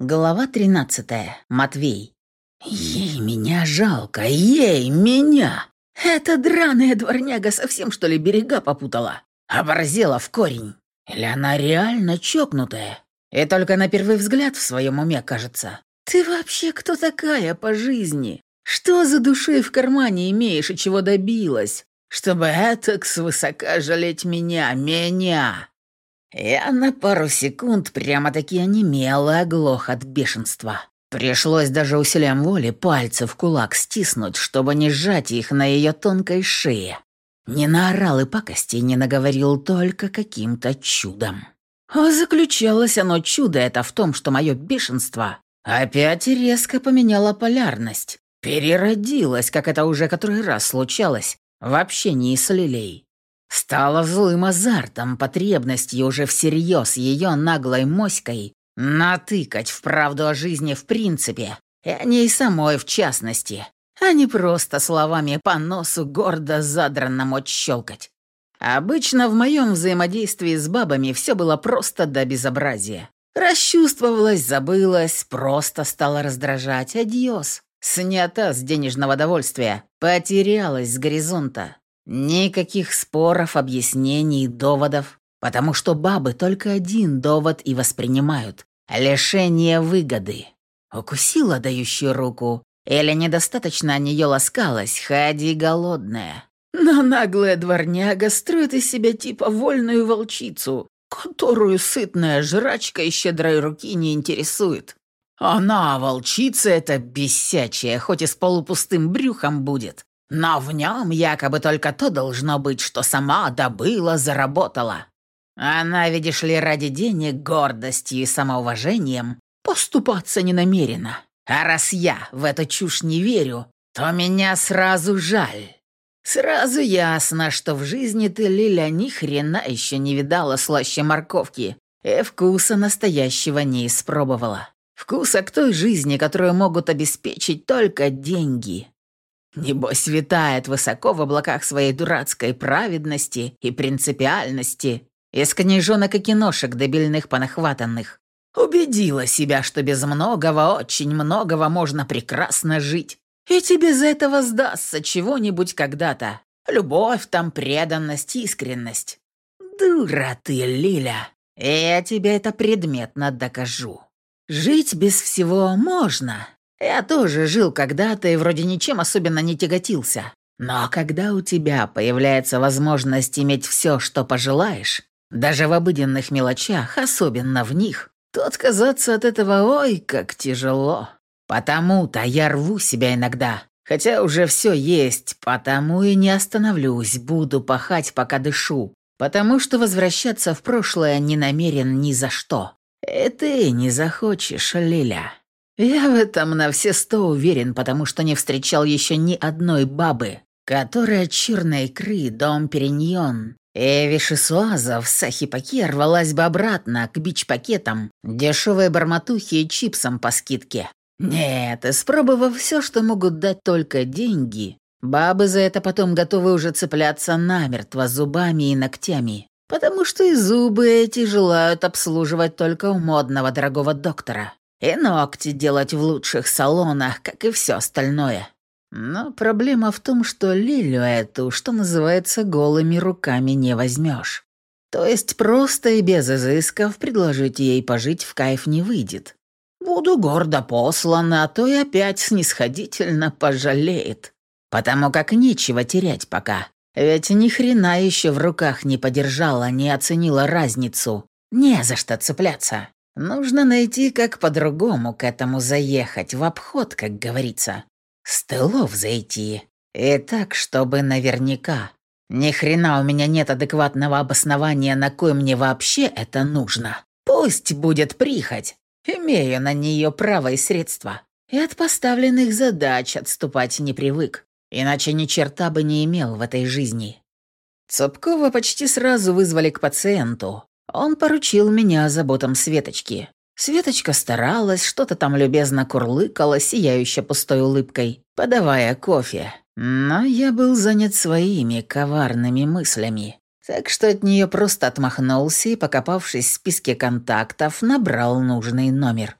Глава 13. Матвей. «Ей меня жалко, ей меня! Эта драная дворняга совсем, что ли, берега попутала? Оборзела в корень? Или она реально чокнутая? И только на первый взгляд в своем уме кажется. Ты вообще кто такая по жизни? Что за душой в кармане имеешь и чего добилась? Чтобы этак свысока жалеть меня, меня!» Я на пару секунд прямо-таки онемел и оглох от бешенства. Пришлось даже усилием воли пальцы в кулак стиснуть, чтобы не сжать их на ее тонкой шее. Не наорал и пакости не наговорил только каким-то чудом. А заключалось оно чудо это в том, что мое бешенство опять резко поменяло полярность. Переродилось, как это уже который раз случалось, в общении с Лилей. Стало злым азартом, потребностью уже всерьез ее наглой моськой натыкать в правду о жизни в принципе, и о ней самой в частности, а не просто словами по носу гордо задранному отщелкать. Обычно в моем взаимодействии с бабами все было просто до безобразия. Расчувствовалась, забылась, просто стала раздражать. Адьос. Снята с денежного довольствия, потерялась с горизонта. Никаких споров, объяснений, доводов, потому что бабы только один довод и воспринимают – лишение выгоды. Укусила дающую руку, или недостаточно о нее ласкалась, ходи голодная. Но наглая дворняга строит из себя типа вольную волчицу, которую сытная жрачка и щедрой руки не интересует. Она, волчица эта бесячая, хоть и с полупустым брюхом будет, но в нем якобы только то должно быть, что сама добыла, заработала. Она, видишь ли, ради денег, гордости и самоуважением поступаться не намерена. А раз я в эту чушь не верю, то меня сразу жаль. Сразу ясно, что в жизни ты, Лиля, ни хрена еще не видала слаще морковки и вкуса настоящего не испробовала. Вкуса к той жизни, которую могут обеспечить только деньги. Небось, витает высоко в облаках своей дурацкой праведности и принципиальности, из книжонок и киношек дебильных понахватанных. Убедила себя, что без многого, очень многого можно прекрасно жить. И тебе за этого сдастся чего-нибудь когда-то. Любовь там, преданность, искренность. Дура ты, Лиля. Я тебе это предметно докажу. Жить без всего можно, я тоже жил когда-то и вроде ничем особенно не тяготился. Но когда у тебя появляется возможность иметь все, что пожелаешь, даже в обыденных мелочах, особенно в них, то отказаться от этого ой, как тяжело. Потому-то я рву себя иногда, хотя уже все есть, потому и не остановлюсь, буду пахать, пока дышу, потому что возвращаться в прошлое не намерен ни за что. И ты не захочешь, Лиля. Я в этом на все сто уверен, потому что не встречал еще ни одной бабы, которая черной икры, дом Периньон и вишесуазов с ахипаки рвалась бы обратно к бич-пакетам, дешевой барматухи и чипсам по скидке. Нет, испробовав все, что могут дать только деньги, бабы за это потом готовы уже цепляться намертво зубами и ногтями, потому что и зубы эти желают обслуживать только у модного дорогого доктора. И ногти делать в лучших салонах, как и все остальное. Но проблема в том, что Лилю эту, что называется, голыми руками не возьмешь. То есть просто и без изысков предложить ей пожить в кайф не выйдет. Буду гордо послана, а то и опять снисходительно пожалеет. Потому как нечего терять пока. Ведь ни хрена еще в руках не подержала, не оценила разницу. Не за что цепляться. Нужно найти, как по-другому к этому заехать, в обход, как говорится. С тылов зайти. И так, чтобы наверняка. Ни хрена у меня нет адекватного обоснования, на кой мне вообще это нужно. Пусть будет прихоть. Имею на нее право и средства. И от поставленных задач отступать не привык. Иначе ни черта бы не имел в этой жизни. Цупкова почти сразу вызвали к пациенту. Он поручил меня заботам Светочки. Светочка старалась, что-то там любезно курлыкала, сияющая пустой улыбкой, подавая кофе. Но я был занят своими коварными мыслями. Так что от нее просто отмахнулся и, покопавшись в списке контактов, набрал нужный номер.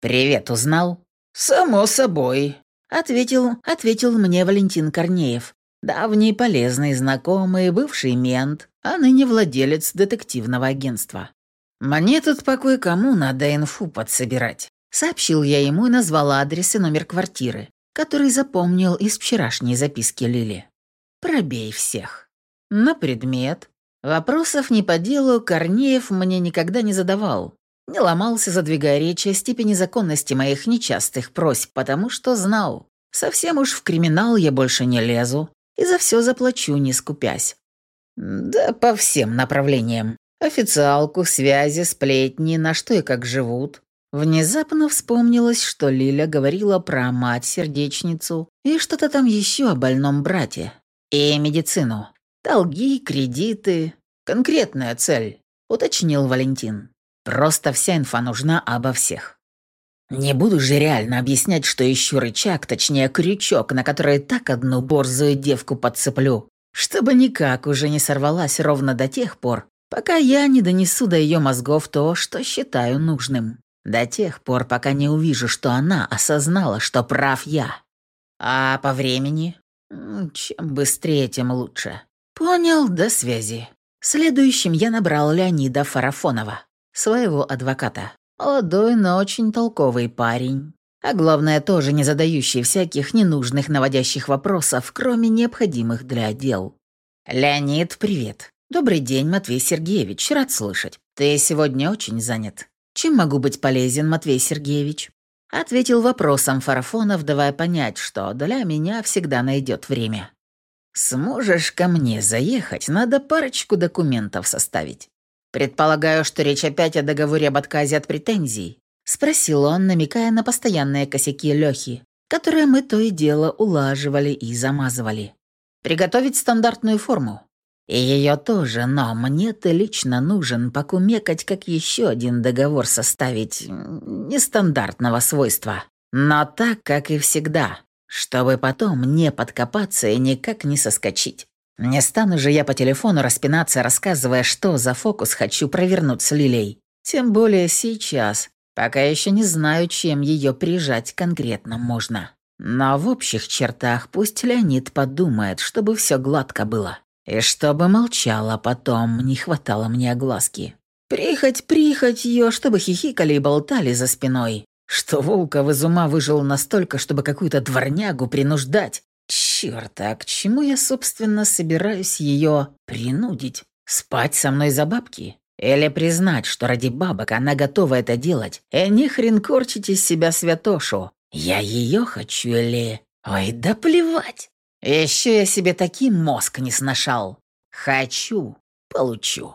«Привет, узнал?» «Само собой», — ответил, ответил мне Валентин Корнеев. Давний полезный знакомый, бывший мент, а ныне владелец детективного агентства. «Мне тут по кое-кому надо инфу подсобирать», — сообщил я ему и назвал адрес и номер квартиры, который запомнил из вчерашней записки Лили. «Пробей всех». На предмет. Вопросов не по делу Корнеев мне никогда не задавал. Не ломался, задвигая речь о степени законности моих нечастых просьб, потому что знал. Совсем уж в криминал я больше не лезу и за все заплачу, не скупясь. Да по всем направлениям. Официалку, связи, сплетни, на что и как живут. Внезапно вспомнилось, что Лиля говорила про мать-сердечницу и что-то там еще о больном брате. И медицину. Долги, кредиты. Конкретная цель, уточнил Валентин. Просто вся инфа нужна обо всех. Не буду же реально объяснять, что ищу рычаг, точнее крючок, на который так одну борзую девку подцеплю, чтобы никак уже не сорвалась ровно до тех пор, пока я не донесу до ее мозгов то, что считаю нужным. До тех пор, пока не увижу, что она осознала, что прав я. А по времени? Чем быстрее, тем лучше. Понял, до связи. Следующим я набрал Леонида Фарафонова, своего адвоката. Молодой, но очень толковый парень. А главное, тоже не задающий всяких ненужных наводящих вопросов, кроме необходимых для дел. «Леонид, привет. Добрый день, Матвей Сергеевич. Рад слышать. Ты сегодня очень занят. Чем могу быть полезен, Матвей Сергеевич?» Ответил вопросом Фарафонов, давая понять, что для меня всегда найдет время. «Сможешь ко мне заехать? Надо парочку документов составить. Предполагаю, что речь опять о договоре об отказе от претензий?» Спросил он, намекая на постоянные косяки Лёхи, которые мы то и дело улаживали и замазывали. «Приготовить стандартную форму. И ее тоже, но мне-то лично нужен покумекать, как еще один договор составить нестандартного свойства. Но так, как и всегда, чтобы потом не подкопаться и никак не соскочить. Не стану же я по телефону распинаться, рассказывая, что за фокус хочу провернуть с Лилей. Тем более сейчас, пока еще не знаю, чем ее прижать конкретно можно. Но в общих чертах пусть Леонид подумает, чтобы все гладко было. И чтобы молчала потом, не хватало мне огласки. Прихоть, прихоть ее, чтобы хихикали и болтали за спиной. Что Волков из ума выжил настолько, чтобы какую-то дворнягу принуждать. Черт, а к чему я, собственно, собираюсь ее принудить? Спать со мной за бабки? Или признать, что ради бабок она готова это делать? И не хрен корчить из себя святошу. Я ее хочу или... Ой, да плевать. Еще я себе таким мозг не сношал. Хочу, получу.